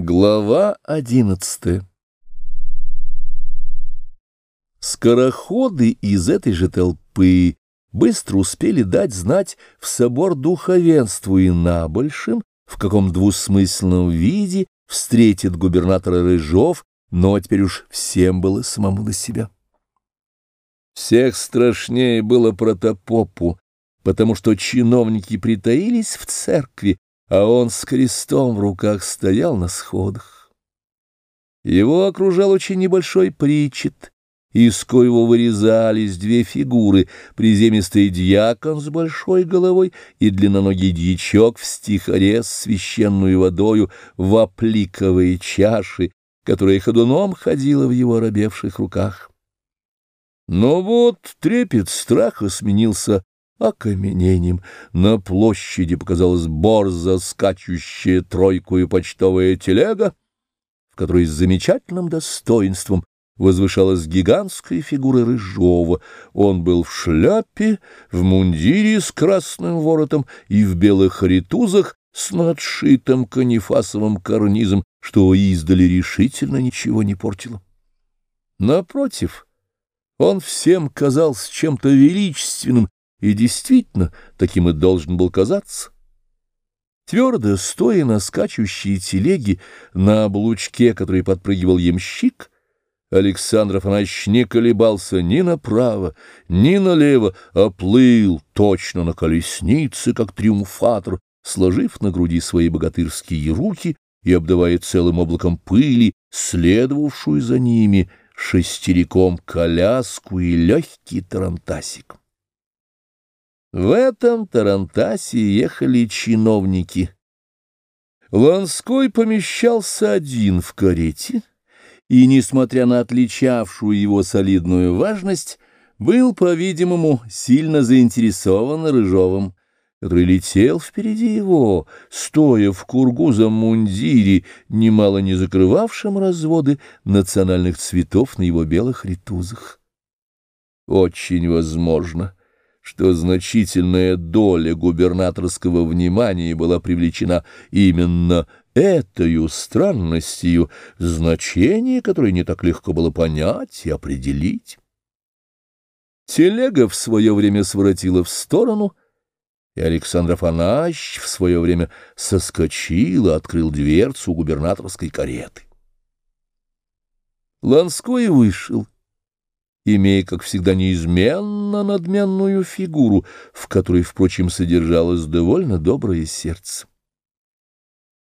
Глава одиннадцатая Скороходы из этой же толпы быстро успели дать знать в собор духовенству и набольшим, в каком двусмысленном виде встретит губернатора Рыжов, но теперь уж всем было самому до себя. Всех страшнее было протопопу, потому что чиновники притаились в церкви, а он с крестом в руках стоял на сходах. Его окружал очень небольшой причет, из коего вырезались две фигуры, приземистый дьякон с большой головой и длинноногий дьячок в стихаре с священную водою в опликовые чаши, которая ходуном ходила в его робевших руках. Но вот трепет страха сменился окаменением. На площади показалась борзо скачущая тройку и почтовая телега, в которой с замечательным достоинством возвышалась гигантская фигура Рыжова. Он был в шляпе, в мундире с красным воротом и в белых ритузах с надшитым канифасовым карнизом, что издали решительно ничего не портило. Напротив, он всем казался чем-то величественным и действительно, таким и должен был казаться. Твердо стоя на скачущей телеге, на облучке, который подпрыгивал ямщик, Александр Афанасьевич не колебался ни направо, ни налево, а плыл точно на колеснице, как триумфатор, сложив на груди свои богатырские руки и обдавая целым облаком пыли, следовавшую за ними шестериком коляску и легкий тарантасик. В этом Тарантасе ехали чиновники. Ланской помещался один в карете, и, несмотря на отличавшую его солидную важность, был, по-видимому, сильно заинтересован Рыжовым, который летел впереди его, стоя в кургузом мундире, немало не закрывавшем разводы национальных цветов на его белых ритузах. Очень возможно — что значительная доля губернаторского внимания была привлечена именно этой странностью, значение которой не так легко было понять и определить. Телега в свое время своротила в сторону, и Александр Афанасьевич в свое время соскочил и открыл дверцу губернаторской кареты. Ланской вышел имея, как всегда, неизменно надменную фигуру, в которой, впрочем, содержалось довольно доброе сердце.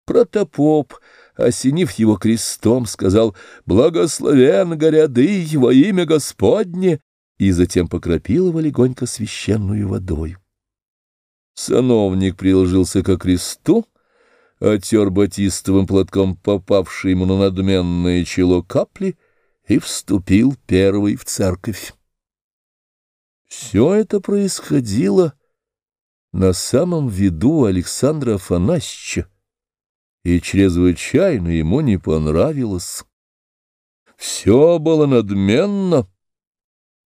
Протопоп, осенив его крестом, сказал «Благословен горяды во имя Господне!» и затем покропил его легонько священную водой. Сановник приложился ко кресту, отер батистовым платком попавший ему на надменное чело капли — и вступил первый в церковь. Все это происходило на самом виду Александра Афанасьевича, и чрезвычайно ему не понравилось. Все было надменно.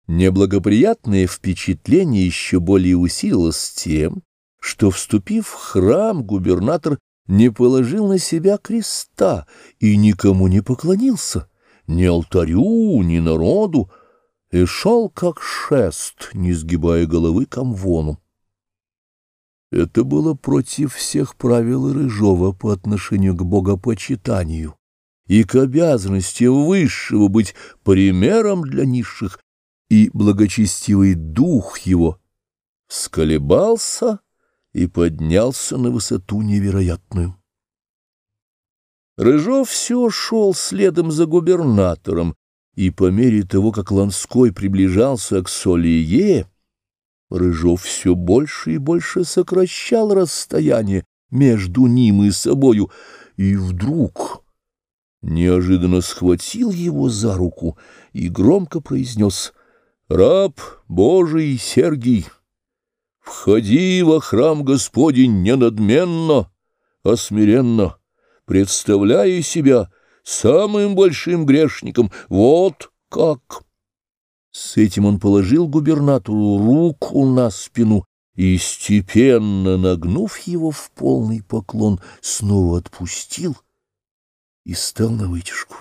Неблагоприятное впечатление еще более усилилось тем, что, вступив в храм, губернатор не положил на себя креста и никому не поклонился ни алтарю, ни народу, и шел как шест, не сгибая головы к амвону. Это было против всех правил Рыжова по отношению к богопочитанию и к обязанности высшего быть примером для низших, и благочестивый дух его сколебался и поднялся на высоту невероятную. Рыжов все шел следом за губернатором, и по мере того, как Ланской приближался к Солие, Рыжов все больше и больше сокращал расстояние между ним и собою, и вдруг неожиданно схватил его за руку и громко произнес «Раб Божий Сергий, входи во храм Господень не надменно, а смиренно» представляя себя самым большим грешником. Вот как! С этим он положил губернатору руку на спину и, степенно нагнув его в полный поклон, снова отпустил — и стал на вытяжку.